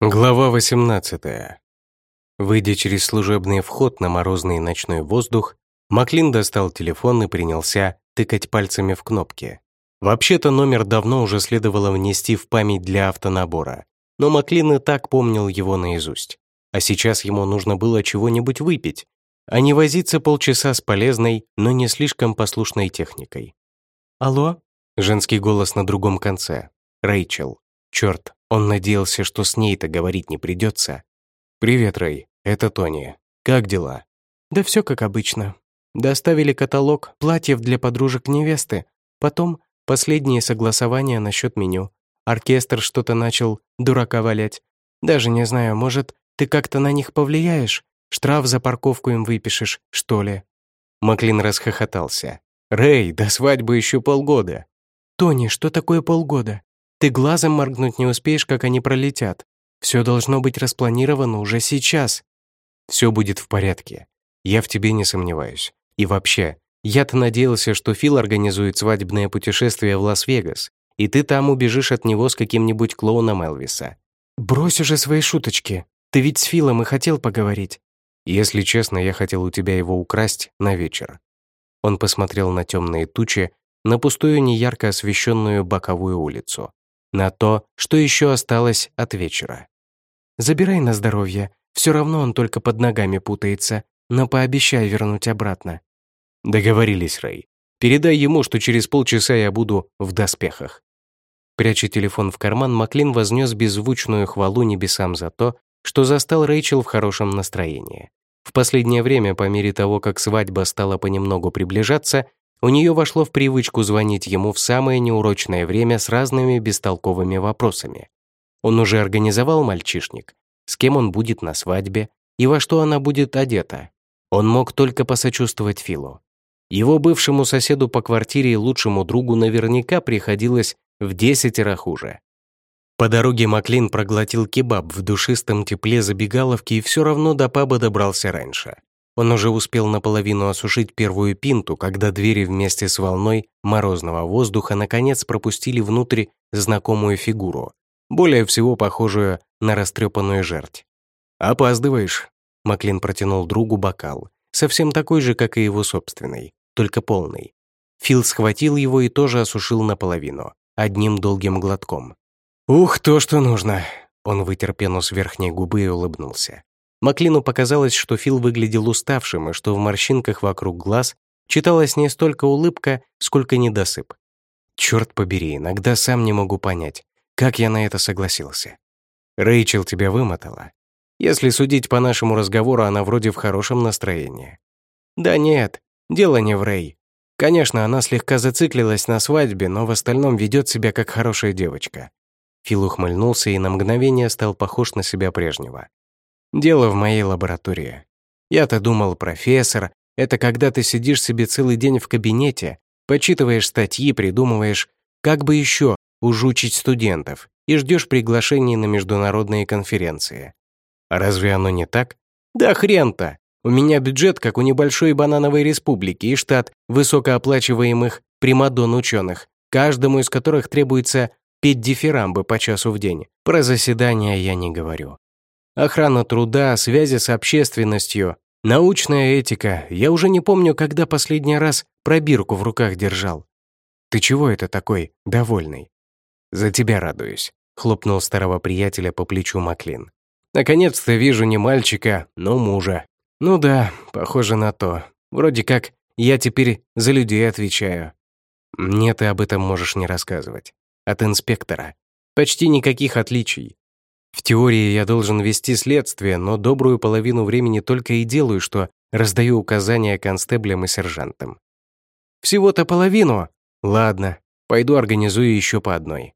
Глава 18. Выйдя через служебный вход на морозный ночной воздух, Маклин достал телефон и принялся тыкать пальцами в кнопки. Вообще-то номер давно уже следовало внести в память для автонабора, но Маклин и так помнил его наизусть. А сейчас ему нужно было чего-нибудь выпить, а не возиться полчаса с полезной, но не слишком послушной техникой. «Алло?» — женский голос на другом конце. Рэйчел. Черт, он надеялся, что с ней-то говорить не придется. «Привет, Рэй, это Тони. Как дела?» «Да все как обычно. Доставили каталог платьев для подружек невесты. Потом последние согласования насчет меню. Оркестр что-то начал дурака валять. Даже не знаю, может, ты как-то на них повлияешь? Штраф за парковку им выпишешь, что ли?» Маклин расхохотался. «Рэй, до свадьбы еще полгода». «Тони, что такое полгода? Ты глазом моргнуть не успеешь, как они пролетят. Все должно быть распланировано уже сейчас. Все будет в порядке. Я в тебе не сомневаюсь. И вообще, я-то надеялся, что Фил организует свадебное путешествие в Лас-Вегас, и ты там убежишь от него с каким-нибудь клоуном Элвиса. Брось уже свои шуточки. Ты ведь с Филом и хотел поговорить. Если честно, я хотел у тебя его украсть на вечер. Он посмотрел на темные тучи, на пустую неярко освещенную боковую улицу на то, что еще осталось от вечера. «Забирай на здоровье, все равно он только под ногами путается, но пообещай вернуть обратно». Договорились, Рэй. Передай ему, что через полчаса я буду в доспехах. Пряча телефон в карман, Маклин вознес беззвучную хвалу небесам за то, что застал Рэйчел в хорошем настроении. В последнее время, по мере того, как свадьба стала понемногу приближаться, у нее вошло в привычку звонить ему в самое неурочное время с разными бестолковыми вопросами. Он уже организовал мальчишник, с кем он будет на свадьбе и во что она будет одета. Он мог только посочувствовать Филу. Его бывшему соседу по квартире и лучшему другу наверняка приходилось в десятеро хуже. По дороге Маклин проглотил кебаб в душистом тепле забегаловки и все равно до паба добрался раньше. Он уже успел наполовину осушить первую пинту, когда двери вместе с волной морозного воздуха наконец пропустили внутрь знакомую фигуру, более всего похожую на растрепанную жерть. «Опаздываешь», — Маклин протянул другу бокал, совсем такой же, как и его собственный, только полный. Фил схватил его и тоже осушил наполовину, одним долгим глотком. «Ух, то, что нужно!» Он вытер пену с верхней губы и улыбнулся. Маклину показалось, что Фил выглядел уставшим и что в морщинках вокруг глаз читалась не столько улыбка, сколько недосып. Черт побери, иногда сам не могу понять, как я на это согласился. Рэйчел тебя вымотала. Если судить по нашему разговору, она вроде в хорошем настроении. Да нет, дело не в Рэй. Конечно, она слегка зациклилась на свадьбе, но в остальном ведет себя как хорошая девочка. Фил ухмыльнулся и на мгновение стал похож на себя прежнего. Дело в моей лаборатории. Я-то думал, профессор — это когда ты сидишь себе целый день в кабинете, почитываешь статьи, придумываешь, как бы еще ужучить студентов и ждешь приглашений на международные конференции. А разве оно не так? Да хрен-то! У меня бюджет, как у небольшой банановой республики, и штат высокооплачиваемых примадон ученых, каждому из которых требуется петь дифирамбы по часу в день. Про заседания я не говорю. Охрана труда, связи с общественностью, научная этика. Я уже не помню, когда последний раз пробирку в руках держал. Ты чего это такой, довольный? За тебя радуюсь, хлопнул старого приятеля по плечу Маклин. Наконец-то вижу не мальчика, но мужа. Ну да, похоже на то. Вроде как я теперь за людей отвечаю. Мне ты об этом можешь не рассказывать. От инспектора. Почти никаких отличий. В теории я должен вести следствие, но добрую половину времени только и делаю, что раздаю указания констеблям и сержантам. Всего-то половину? Ладно, пойду организую еще по одной.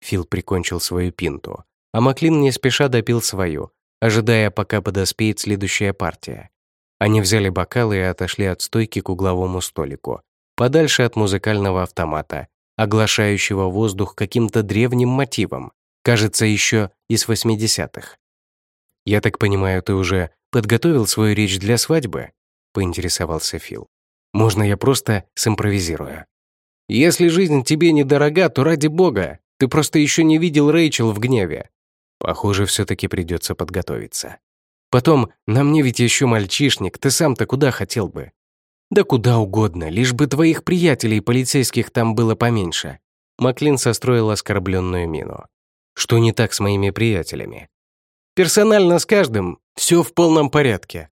Фил прикончил свою пинту, а Маклин не спеша допил свою, ожидая, пока подоспеет следующая партия. Они взяли бокалы и отошли от стойки к угловому столику, подальше от музыкального автомата, оглашающего воздух каким-то древним мотивом, Кажется, еще из 80-х. «Я так понимаю, ты уже подготовил свою речь для свадьбы?» — поинтересовался Фил. «Можно я просто симпровизирую?» «Если жизнь тебе недорога, то ради бога, ты просто еще не видел Рэйчел в гневе. Похоже, все-таки придется подготовиться. Потом, на мне ведь еще мальчишник, ты сам-то куда хотел бы? Да куда угодно, лишь бы твоих приятелей полицейских там было поменьше. Маклин состроил оскорбленную мину. Что не так с моими приятелями? Персонально с каждым все в полном порядке.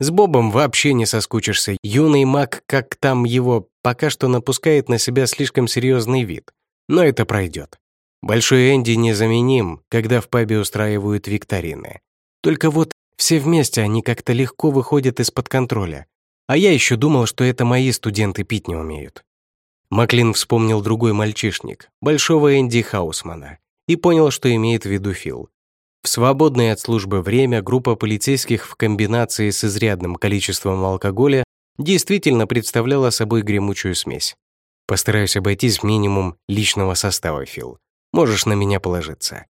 С Бобом вообще не соскучишься. Юный маг, как там его, пока что напускает на себя слишком серьезный вид. Но это пройдет. Большой Энди незаменим, когда в пабе устраивают викторины. Только вот все вместе они как-то легко выходят из-под контроля. А я еще думал, что это мои студенты пить не умеют. Маклин вспомнил другой мальчишник, большого Энди Хаусмана, и понял, что имеет в виду Фил. В свободное от службы время группа полицейских в комбинации с изрядным количеством алкоголя действительно представляла собой гремучую смесь. Постараюсь обойтись минимум личного состава, Фил. Можешь на меня положиться.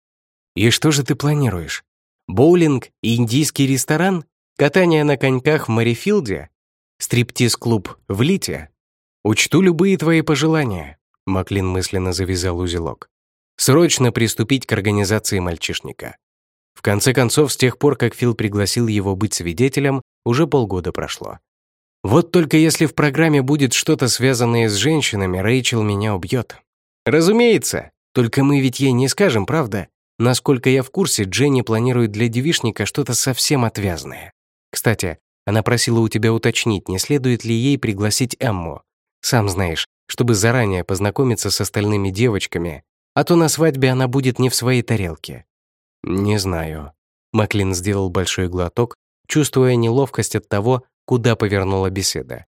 И что же ты планируешь? Боулинг индийский ресторан? Катание на коньках в Марифилде? Стриптиз-клуб в Лите? Учту любые твои пожелания. Маклин мысленно завязал узелок. Срочно приступить к организации мальчишника. В конце концов, с тех пор, как Фил пригласил его быть свидетелем, уже полгода прошло. Вот только если в программе будет что-то связанное с женщинами, Рэйчел меня убьет. Разумеется, только мы ведь ей не скажем, правда? Насколько я в курсе, Дженни планирует для девишника что-то совсем отвязное. Кстати, она просила у тебя уточнить, не следует ли ей пригласить Эмму. Сам знаешь, чтобы заранее познакомиться с остальными девочками, а то на свадьбе она будет не в своей тарелке. «Не знаю». Маклин сделал большой глоток, чувствуя неловкость от того, куда повернула беседа.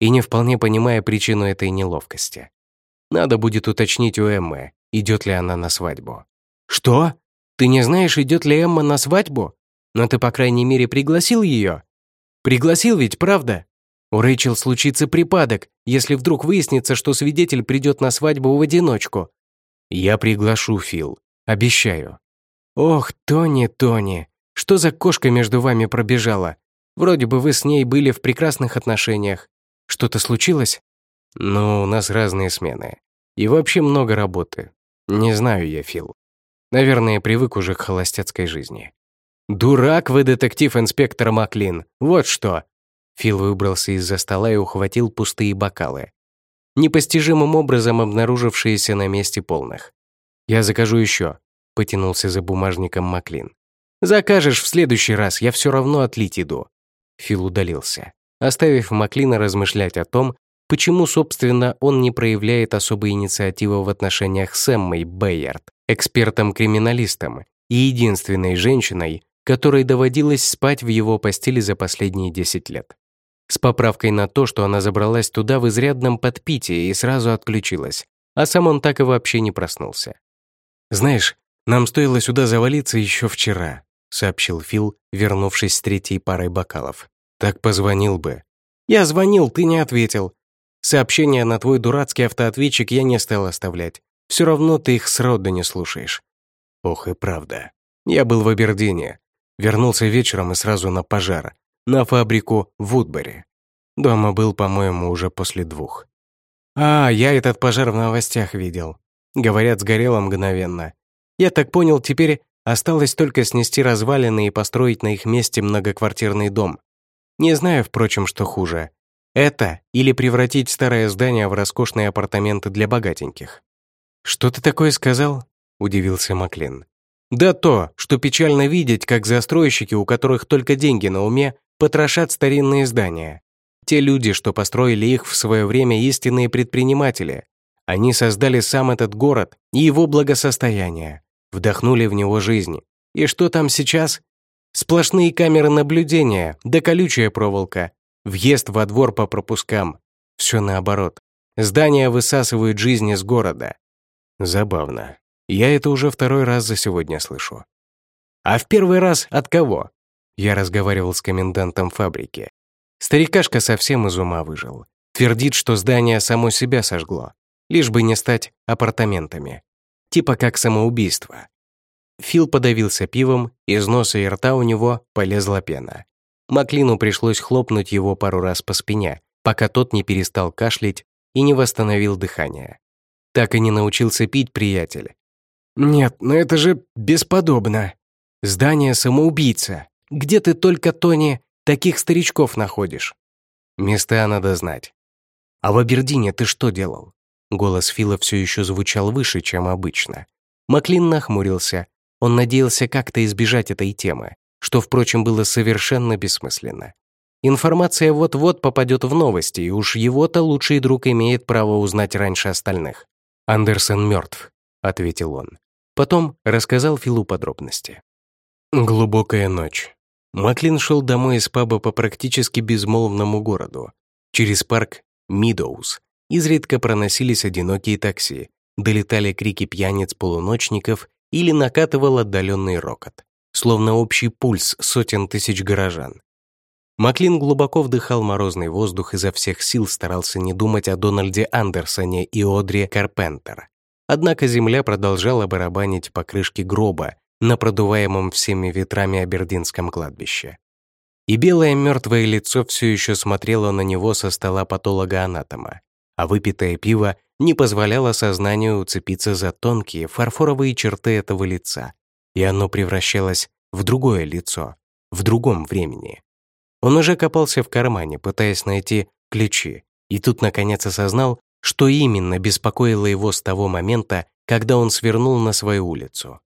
И не вполне понимая причину этой неловкости. Надо будет уточнить у Эммы, идет ли она на свадьбу. «Что? Ты не знаешь, идет ли Эмма на свадьбу? Но ты, по крайней мере, пригласил ее? Пригласил ведь, правда? У Рэйчел случится припадок, если вдруг выяснится, что свидетель придет на свадьбу в одиночку. Я приглашу, Фил. Обещаю. «Ох, Тони, Тони, что за кошка между вами пробежала? Вроде бы вы с ней были в прекрасных отношениях. Что-то случилось?» «Ну, у нас разные смены. И вообще много работы. Не знаю я, Фил. Наверное, привык уже к холостяцкой жизни». «Дурак вы, детектив-инспектор Маклин, вот что!» Фил выбрался из-за стола и ухватил пустые бокалы, непостижимым образом обнаружившиеся на месте полных. «Я закажу еще потянулся за бумажником Маклин. «Закажешь в следующий раз, я все равно отлить иду». Фил удалился, оставив Маклина размышлять о том, почему, собственно, он не проявляет особой инициативы в отношениях с Эммой Бэйярд, экспертом-криминалистом и единственной женщиной, которой доводилось спать в его постели за последние 10 лет. С поправкой на то, что она забралась туда в изрядном подпитии и сразу отключилась, а сам он так и вообще не проснулся. «Знаешь, «Нам стоило сюда завалиться еще вчера», — сообщил Фил, вернувшись с третьей парой бокалов. «Так позвонил бы». «Я звонил, ты не ответил. Сообщение на твой дурацкий автоответчик я не стал оставлять. Все равно ты их сроду не слушаешь». Ох и правда. Я был в Абердине. Вернулся вечером и сразу на пожар. На фабрику в Вудбери. Дома был, по-моему, уже после двух. А, я этот пожар в новостях видел. Говорят, сгорело мгновенно. Я так понял, теперь осталось только снести развалины и построить на их месте многоквартирный дом. Не знаю, впрочем, что хуже. Это или превратить старое здание в роскошные апартаменты для богатеньких. «Что ты такое сказал?» – удивился Маклин. «Да то, что печально видеть, как застройщики, у которых только деньги на уме, потрошат старинные здания. Те люди, что построили их в свое время истинные предприниматели. Они создали сам этот город и его благосостояние вдохнули в него жизнь. И что там сейчас? Сплошные камеры наблюдения, да колючая проволока, въезд во двор по пропускам. Все наоборот. Здания высасывают жизнь из города. Забавно. Я это уже второй раз за сегодня слышу. А в первый раз от кого? Я разговаривал с комендантом фабрики. Старикашка совсем из ума выжил. Твердит, что здание само себя сожгло, лишь бы не стать апартаментами типа как самоубийство. Фил подавился пивом, из носа и рта у него полезла пена. Маклину пришлось хлопнуть его пару раз по спине, пока тот не перестал кашлять и не восстановил дыхание. Так и не научился пить, приятель. «Нет, но это же бесподобно. Здание самоубийца. Где ты только, Тони, таких старичков находишь?» «Места надо знать». «А в Абердине ты что делал?» Голос Фила все еще звучал выше, чем обычно. Маклин нахмурился. Он надеялся как-то избежать этой темы, что, впрочем, было совершенно бессмысленно. Информация вот-вот попадет в новости, и уж его-то лучший друг имеет право узнать раньше остальных. «Андерсон мертв», — ответил он. Потом рассказал Филу подробности. Глубокая ночь. Маклин шел домой из паба по практически безмолвному городу. Через парк Мидоуз изредка проносились одинокие такси, долетали крики пьяниц-полуночников или накатывал отдаленный рокот, словно общий пульс сотен тысяч горожан. Маклин глубоко вдыхал морозный воздух и изо всех сил старался не думать о Дональде Андерсоне и Одри Карпентер. Однако земля продолжала барабанить по крышке гроба на продуваемом всеми ветрами Абердинском кладбище. И белое мертвое лицо все еще смотрело на него со стола патолога-анатома, а выпитое пиво не позволяло сознанию уцепиться за тонкие фарфоровые черты этого лица, и оно превращалось в другое лицо, в другом времени. Он уже копался в кармане, пытаясь найти ключи, и тут наконец осознал, что именно беспокоило его с того момента, когда он свернул на свою улицу.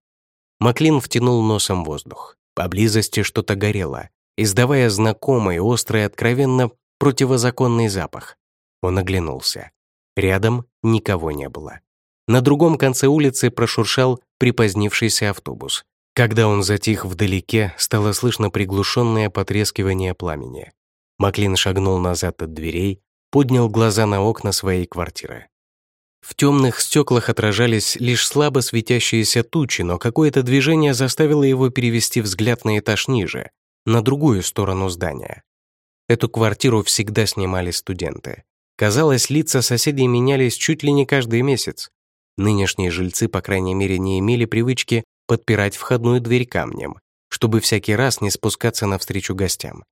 Маклин втянул носом воздух. Поблизости что-то горело, издавая знакомый, острый, откровенно противозаконный запах. Он оглянулся. Рядом никого не было. На другом конце улицы прошуршал припозднившийся автобус. Когда он затих вдалеке, стало слышно приглушенное потрескивание пламени. Маклин шагнул назад от дверей, поднял глаза на окна своей квартиры. В темных стеклах отражались лишь слабо светящиеся тучи, но какое-то движение заставило его перевести взгляд на этаж ниже, на другую сторону здания. Эту квартиру всегда снимали студенты. Казалось, лица соседей менялись чуть ли не каждый месяц. Нынешние жильцы, по крайней мере, не имели привычки подпирать входную дверь камнем, чтобы всякий раз не спускаться навстречу гостям.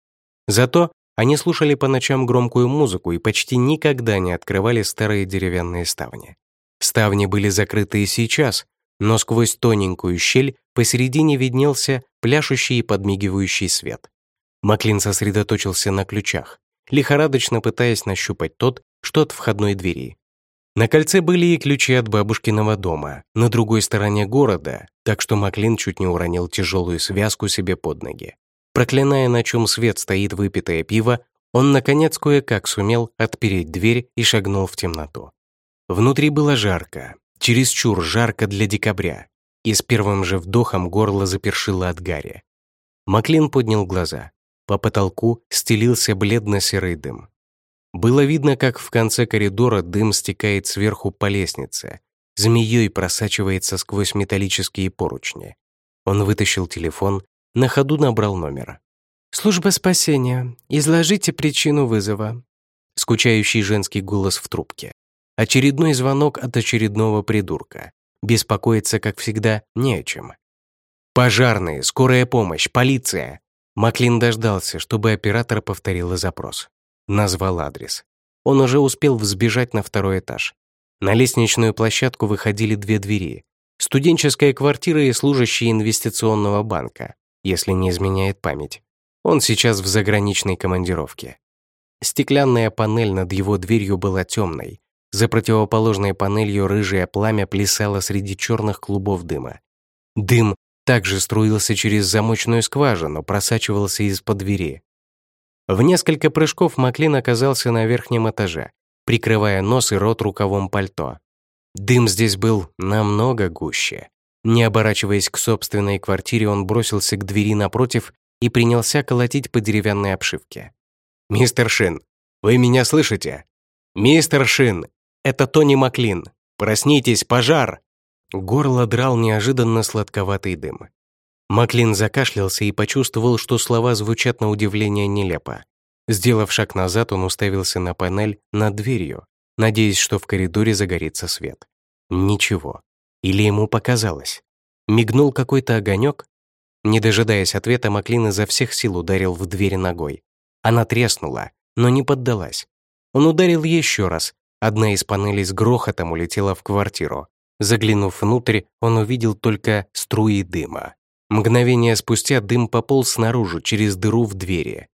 Зато они слушали по ночам громкую музыку и почти никогда не открывали старые деревянные ставни. Ставни были закрыты и сейчас, но сквозь тоненькую щель посередине виднелся пляшущий и подмигивающий свет. Маклин сосредоточился на ключах, лихорадочно пытаясь нащупать тот, что от входной двери. На кольце были и ключи от бабушкиного дома, на другой стороне города, так что Маклин чуть не уронил тяжелую связку себе под ноги. Проклиная, на чем свет стоит выпитое пиво, он, наконец, кое-как сумел отпереть дверь и шагнул в темноту. Внутри было жарко, чересчур жарко для декабря, и с первым же вдохом горло запершило от гари. Маклин поднял глаза. По потолку стелился бледно-серый дым. Было видно, как в конце коридора дым стекает сверху по лестнице, змеей просачивается сквозь металлические поручни. Он вытащил телефон, на ходу набрал номер. «Служба спасения. Изложите причину вызова». Скучающий женский голос в трубке. Очередной звонок от очередного придурка. Беспокоиться, как всегда, не о чем. «Пожарные, скорая помощь, полиция!» Маклин дождался, чтобы оператор повторил запрос назвал адрес. Он уже успел взбежать на второй этаж. На лестничную площадку выходили две двери. Студенческая квартира и служащий инвестиционного банка, если не изменяет память. Он сейчас в заграничной командировке. Стеклянная панель над его дверью была темной. За противоположной панелью рыжее пламя плясало среди черных клубов дыма. Дым также струился через замочную скважину, просачивался из-под двери. В несколько прыжков Маклин оказался на верхнем этаже, прикрывая нос и рот рукавом пальто. Дым здесь был намного гуще. Не оборачиваясь к собственной квартире, он бросился к двери напротив и принялся колотить по деревянной обшивке. «Мистер Шин, вы меня слышите? Мистер Шин, это Тони Маклин. Проснитесь, пожар!» Горло драл неожиданно сладковатый дым. Маклин закашлялся и почувствовал, что слова звучат на удивление нелепо. Сделав шаг назад, он уставился на панель над дверью, надеясь, что в коридоре загорится свет. Ничего. Или ему показалось. Мигнул какой-то огонек. Не дожидаясь ответа, Маклин изо всех сил ударил в дверь ногой. Она треснула, но не поддалась. Он ударил еще раз. Одна из панелей с грохотом улетела в квартиру. Заглянув внутрь, он увидел только струи дыма. Мгновение спустя дым пополз снаружи, через дыру в двери.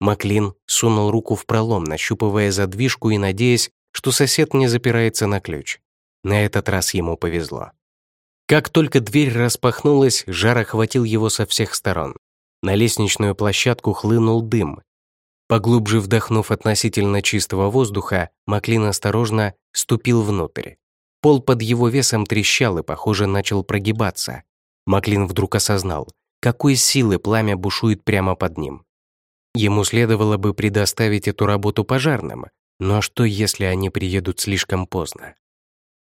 Маклин сунул руку в пролом, нащупывая задвижку и надеясь, что сосед не запирается на ключ. На этот раз ему повезло. Как только дверь распахнулась, жар охватил его со всех сторон. На лестничную площадку хлынул дым. Поглубже вдохнув относительно чистого воздуха, Маклин осторожно ступил внутрь. Пол под его весом трещал и, похоже, начал прогибаться. Маклин вдруг осознал, какой силы пламя бушует прямо под ним. Ему следовало бы предоставить эту работу пожарным, но что, если они приедут слишком поздно?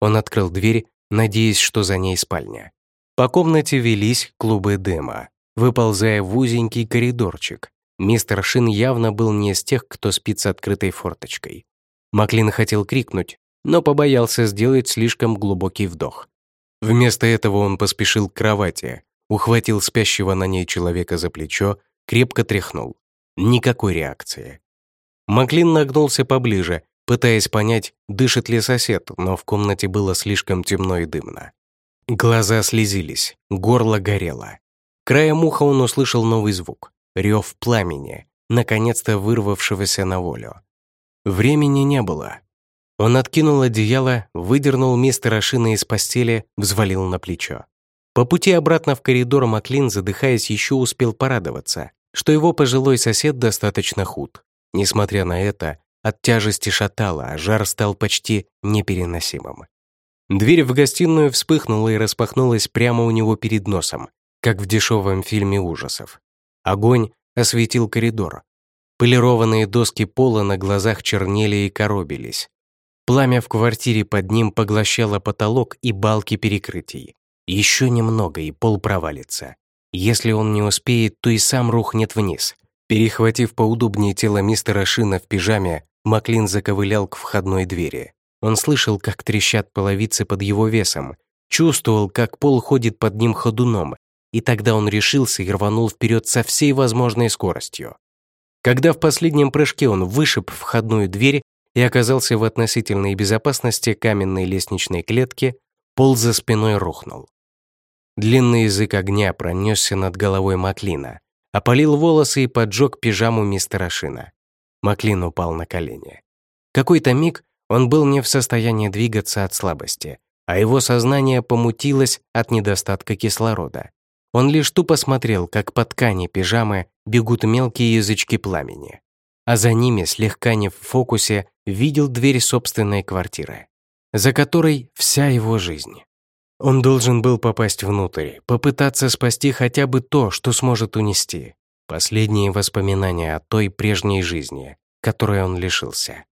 Он открыл дверь, надеясь, что за ней спальня. По комнате велись клубы дыма, выползая в узенький коридорчик. Мистер Шин явно был не из тех, кто спит с открытой форточкой. Маклин хотел крикнуть, но побоялся сделать слишком глубокий вдох. Вместо этого он поспешил к кровати, ухватил спящего на ней человека за плечо, крепко тряхнул. Никакой реакции. Маклин нагнулся поближе, пытаясь понять, дышит ли сосед, но в комнате было слишком темно и дымно. Глаза слезились, горло горело. Краем уха он услышал новый звук — рев пламени, наконец-то вырвавшегося на волю. Времени не было. Он откинул одеяло, выдернул мистера Шина из постели, взвалил на плечо. По пути обратно в коридор Маклин, задыхаясь, еще успел порадоваться, что его пожилой сосед достаточно худ. Несмотря на это, от тяжести шатало, а жар стал почти непереносимым. Дверь в гостиную вспыхнула и распахнулась прямо у него перед носом, как в дешевом фильме ужасов. Огонь осветил коридор. Полированные доски пола на глазах чернели и коробились. Пламя в квартире под ним поглощало потолок и балки перекрытий. Еще немного, и пол провалится. Если он не успеет, то и сам рухнет вниз. Перехватив поудобнее тело мистера Шина в пижаме, Маклин заковылял к входной двери. Он слышал, как трещат половицы под его весом, чувствовал, как пол ходит под ним ходуном, и тогда он решился и рванул вперед со всей возможной скоростью. Когда в последнем прыжке он вышиб входную дверь и оказался в относительной безопасности каменной лестничной клетки, пол за спиной рухнул. Длинный язык огня пронесся над головой Маклина, опалил волосы и поджег пижаму мистера Шина. Маклин упал на колени. Какой-то миг он был не в состоянии двигаться от слабости, а его сознание помутилось от недостатка кислорода. Он лишь тупо смотрел, как по ткани пижамы бегут мелкие язычки пламени. А за ними, слегка не в фокусе, видел дверь собственной квартиры, за которой вся его жизнь. Он должен был попасть внутрь, попытаться спасти хотя бы то, что сможет унести. Последние воспоминания о той прежней жизни, которой он лишился.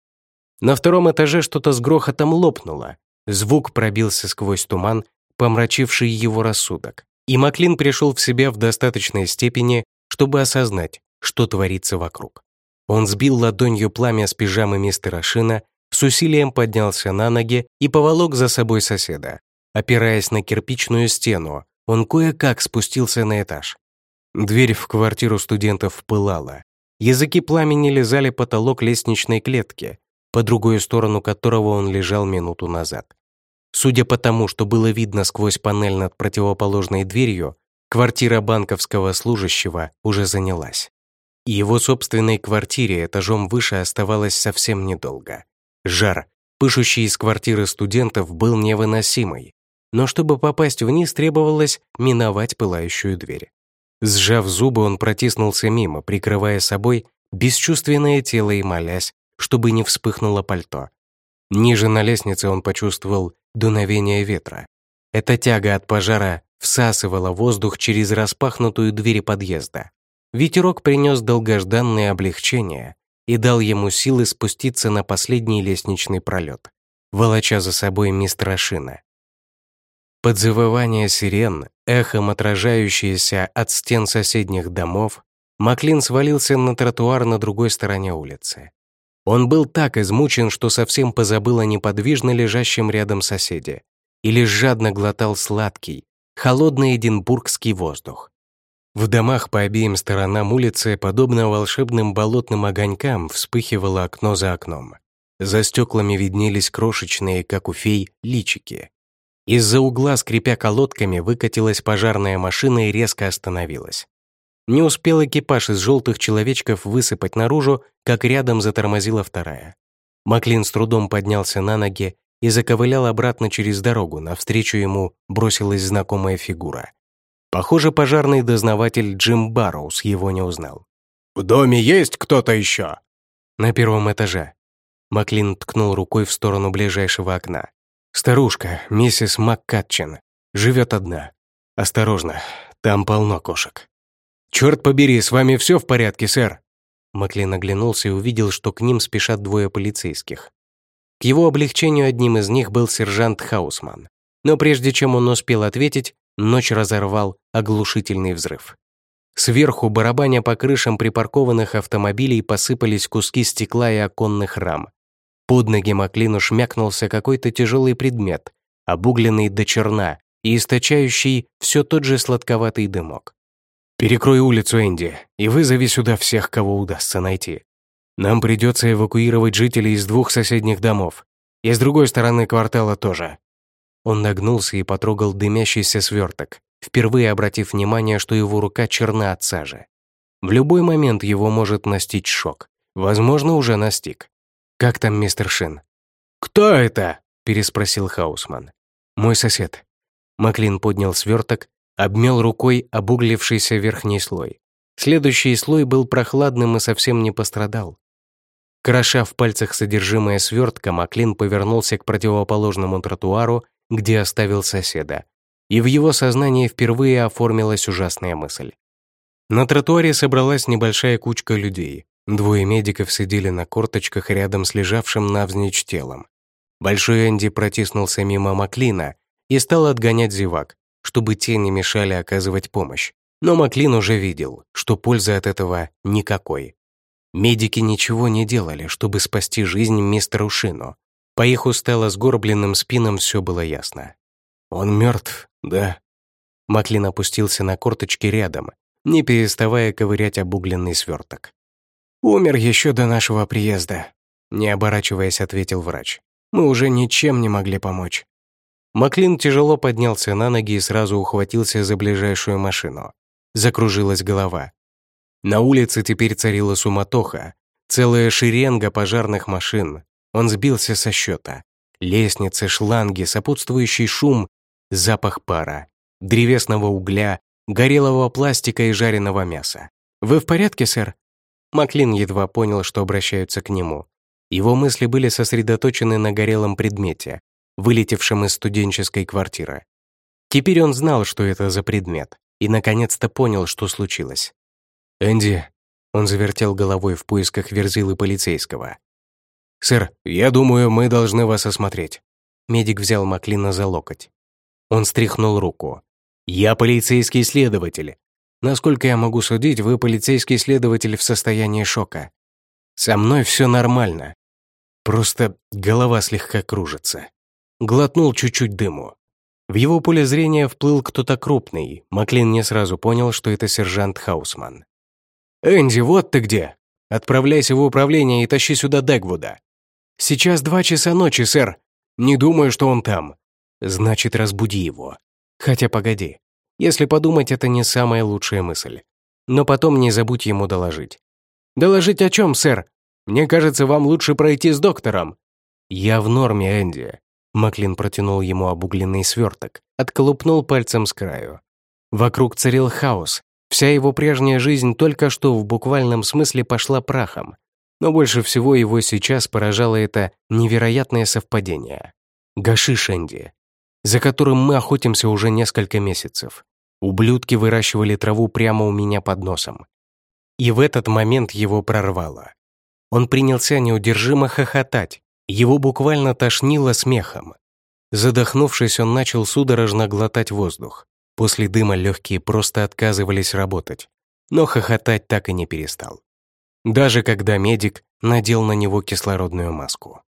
На втором этаже что-то с грохотом лопнуло. Звук пробился сквозь туман, помрачивший его рассудок. И Маклин пришел в себя в достаточной степени, чтобы осознать, что творится вокруг. Он сбил ладонью пламя с пижамы мистера Шина, с усилием поднялся на ноги и поволок за собой соседа. Опираясь на кирпичную стену, он кое-как спустился на этаж. Дверь в квартиру студентов пылала. Языки пламени лизали потолок лестничной клетки, по другую сторону которого он лежал минуту назад. Судя по тому, что было видно сквозь панель над противоположной дверью, квартира банковского служащего уже занялась. И его собственной квартире этажом выше оставалось совсем недолго. Жар, пышущий из квартиры студентов, был невыносимый но чтобы попасть вниз, требовалось миновать пылающую дверь. Сжав зубы, он протиснулся мимо, прикрывая собой бесчувственное тело и молясь, чтобы не вспыхнуло пальто. Ниже на лестнице он почувствовал дуновение ветра. Эта тяга от пожара всасывала воздух через распахнутую дверь подъезда. Ветерок принес долгожданное облегчение и дал ему силы спуститься на последний лестничный пролет, волоча за собой мистера Шина. Под завывание сирен, эхом отражающиеся от стен соседних домов, Маклин свалился на тротуар на другой стороне улицы. Он был так измучен, что совсем позабыл о неподвижно лежащем рядом соседе и лишь жадно глотал сладкий, холодный эдинбургский воздух. В домах по обеим сторонам улицы, подобно волшебным болотным огонькам, вспыхивало окно за окном. За стеклами виднелись крошечные, как у фей, личики. Из-за угла, скрипя колодками, выкатилась пожарная машина и резко остановилась. Не успел экипаж из желтых человечков высыпать наружу, как рядом затормозила вторая. Маклин с трудом поднялся на ноги и заковылял обратно через дорогу, навстречу ему бросилась знакомая фигура. Похоже, пожарный дознаватель Джим Барроуз его не узнал. «В доме есть кто-то еще?» «На первом этаже». Маклин ткнул рукой в сторону ближайшего окна. «Старушка, миссис МакКатчин, живет одна. Осторожно, там полно кошек». «Черт побери, с вами все в порядке, сэр?» Маклин оглянулся и увидел, что к ним спешат двое полицейских. К его облегчению одним из них был сержант Хаусман. Но прежде чем он успел ответить, ночь разорвал оглушительный взрыв. Сверху, барабаня по крышам припаркованных автомобилей, посыпались куски стекла и оконных рам. Под ноги Маклину шмякнулся какой-то тяжелый предмет, обугленный до черна и источающий все тот же сладковатый дымок. «Перекрой улицу, Энди, и вызови сюда всех, кого удастся найти. Нам придется эвакуировать жителей из двух соседних домов. И с другой стороны квартала тоже». Он нагнулся и потрогал дымящийся сверток, впервые обратив внимание, что его рука черна от сажи. В любой момент его может настичь шок. Возможно, уже настиг. «Как там мистер Шин?» «Кто это?» – переспросил Хаусман. «Мой сосед». Маклин поднял сверток, обмел рукой обуглившийся верхний слой. Следующий слой был прохладным и совсем не пострадал. Кроша в пальцах содержимое свертка, Маклин повернулся к противоположному тротуару, где оставил соседа. И в его сознании впервые оформилась ужасная мысль. На тротуаре собралась небольшая кучка людей. Двое медиков сидели на корточках рядом с лежавшим навзничь телом. Большой Энди протиснулся мимо Маклина и стал отгонять зевак, чтобы те не мешали оказывать помощь. Но Маклин уже видел, что пользы от этого никакой. Медики ничего не делали, чтобы спасти жизнь мистеру Шину. По их устало сгорбленным спинам все было ясно. «Он мертв, да?» Маклин опустился на корточки рядом, не переставая ковырять обугленный сверток. «Умер еще до нашего приезда», — не оборачиваясь, ответил врач. «Мы уже ничем не могли помочь». Маклин тяжело поднялся на ноги и сразу ухватился за ближайшую машину. Закружилась голова. На улице теперь царила суматоха. Целая шеренга пожарных машин. Он сбился со счета. Лестницы, шланги, сопутствующий шум, запах пара, древесного угля, горелого пластика и жареного мяса. «Вы в порядке, сэр?» Маклин едва понял, что обращаются к нему. Его мысли были сосредоточены на горелом предмете, вылетевшим из студенческой квартиры. Теперь он знал, что это за предмет, и наконец-то понял, что случилось. «Энди», — он завертел головой в поисках верзилы полицейского. «Сэр, я думаю, мы должны вас осмотреть». Медик взял Маклина за локоть. Он стряхнул руку. «Я полицейский следователь. Насколько я могу судить, вы полицейский следователь в состоянии шока. Со мной все нормально. Просто голова слегка кружится глотнул чуть-чуть дыму. В его поле зрения вплыл кто-то крупный. Маклин не сразу понял, что это сержант Хаусман. «Энди, вот ты где! Отправляйся в управление и тащи сюда Дегвуда. Сейчас два часа ночи, сэр. Не думаю, что он там. Значит, разбуди его. Хотя погоди. Если подумать, это не самая лучшая мысль. Но потом не забудь ему доложить. «Доложить о чем, сэр? Мне кажется, вам лучше пройти с доктором». «Я в норме, Энди. Маклин протянул ему обугленный сверток, отколупнул пальцем с краю. Вокруг царил хаос. Вся его прежняя жизнь только что в буквальном смысле пошла прахом. Но больше всего его сейчас поражало это невероятное совпадение. Гашиш Энди, за которым мы охотимся уже несколько месяцев. Ублюдки выращивали траву прямо у меня под носом. И в этот момент его прорвало. Он принялся неудержимо хохотать, его буквально тошнило смехом. Задохнувшись, он начал судорожно глотать воздух. После дыма легкие просто отказывались работать. Но хохотать так и не перестал. Даже когда медик надел на него кислородную маску.